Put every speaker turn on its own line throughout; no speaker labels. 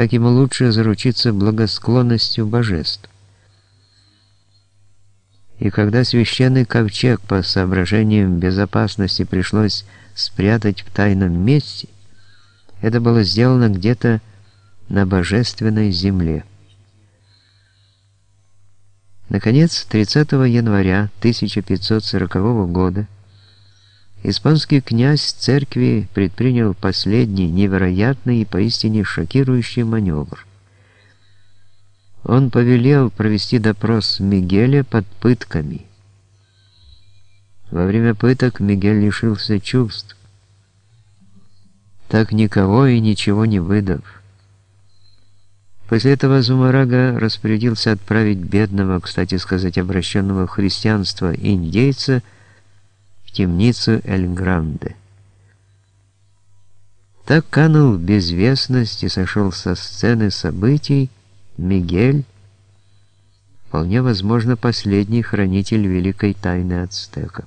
как ему лучше заручиться благосклонностью божеств. И когда священный ковчег по соображениям безопасности пришлось спрятать в тайном месте, это было сделано где-то на божественной земле. Наконец, 30 января 1540 года испанский князь церкви предпринял последний невероятный и поистине шокирующий маневр. Он повелел провести допрос Мигеля под пытками. Во время пыток Мигель лишился чувств, так никого и ничего не выдав. После этого Зумарага распорядился отправить бедного, кстати сказать, обращенного в христианство индейца в темницу Эль-Гранде. Так канул в безвестность и сошел со сцены событий Мигель, вполне возможно, последний хранитель великой тайны ацтеков.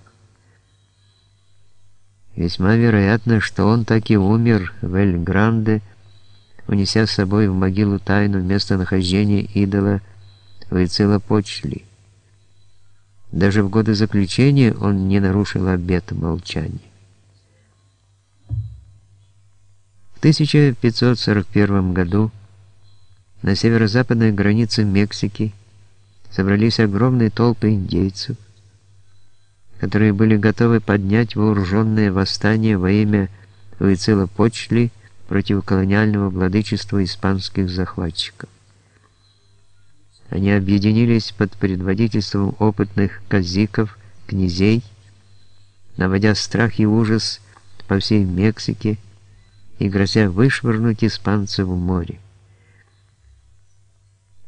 Весьма вероятно, что он так и умер в Эль-Гранде, унеся с собой в могилу тайну местонахождения идола Войцелопочли. Даже в годы заключения он не нарушил обет молчания. В 1541 году на северо-западной границе Мексики собрались огромные толпы индейцев, которые были готовы поднять вооруженное восстание во имя Уицелопочли против колониального владычества испанских захватчиков. Они объединились под предводительством опытных казиков, князей, наводя страх и ужас по всей Мексике и грозя вышвырнуть испанцев в море.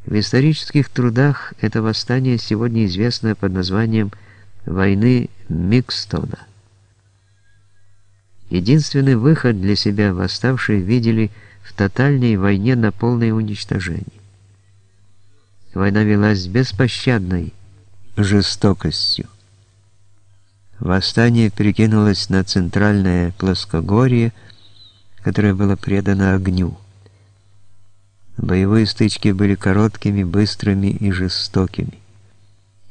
В исторических трудах это восстание сегодня известно под названием «Войны Микстона». Единственный выход для себя восставшие видели в тотальной войне на полное уничтожение. Война велась беспощадной жестокостью. Восстание перекинулось на центральное плоскогорье, которое было предано огню. Боевые стычки были короткими, быстрыми и жестокими.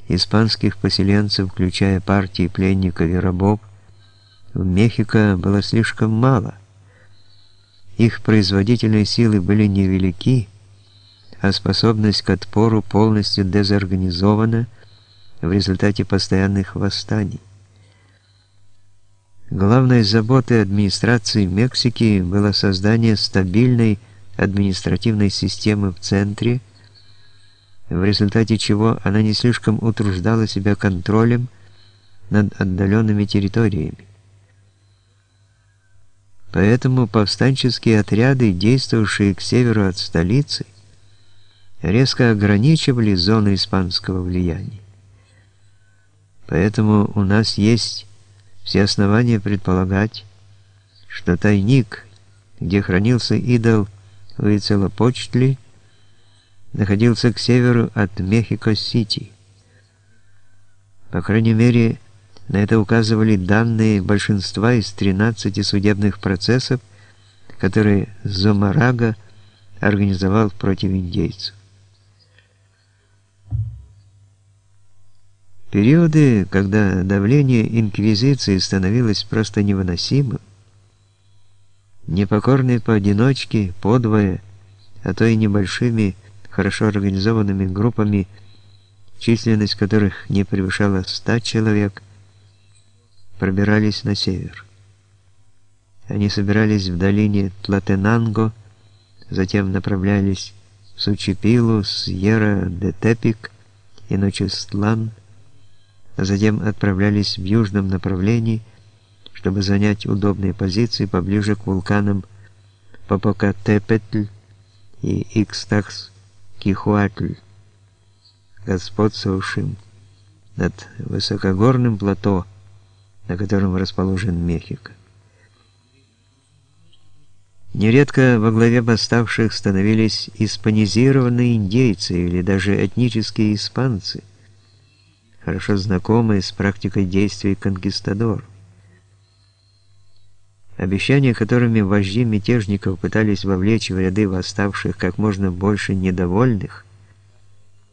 Испанских поселенцев, включая партии пленников и рабов, в Мехико было слишком мало. Их производительные силы были невелики, а способность к отпору полностью дезорганизована в результате постоянных восстаний. Главной заботой администрации Мексики было создание стабильной административной системы в центре, в результате чего она не слишком утруждала себя контролем над отдаленными территориями. Поэтому повстанческие отряды, действовавшие к северу от столицы, резко ограничивали зону испанского влияния. Поэтому у нас есть все основания предполагать, что тайник, где хранился идол Уицелопочтли находился к северу от Мехико-Сити. По крайней мере, на это указывали данные большинства из 13 судебных процессов, которые Зомарага организовал против индейцев. Периоды, когда давление инквизиции становилось просто невыносимым, непокорные поодиночке, подвое, а то и небольшими, хорошо организованными группами, численность которых не превышала ста человек, пробирались на север. Они собирались в долине Тлатенанго, затем направлялись в Сучипилу, Сьерра-де-Тепик и Ночестлан, затем отправлялись в южном направлении – чтобы занять удобные позиции поближе к вулканам Попокатепетль и Икстакс-Кихуатль, господствовавшим над высокогорным плато, на котором расположен Мехико. Нередко во главе восставших становились испанизированные индейцы или даже этнические испанцы, хорошо знакомые с практикой действий конкистадоров. Обещания, которыми вожди мятежников пытались вовлечь в ряды восставших как можно больше недовольных,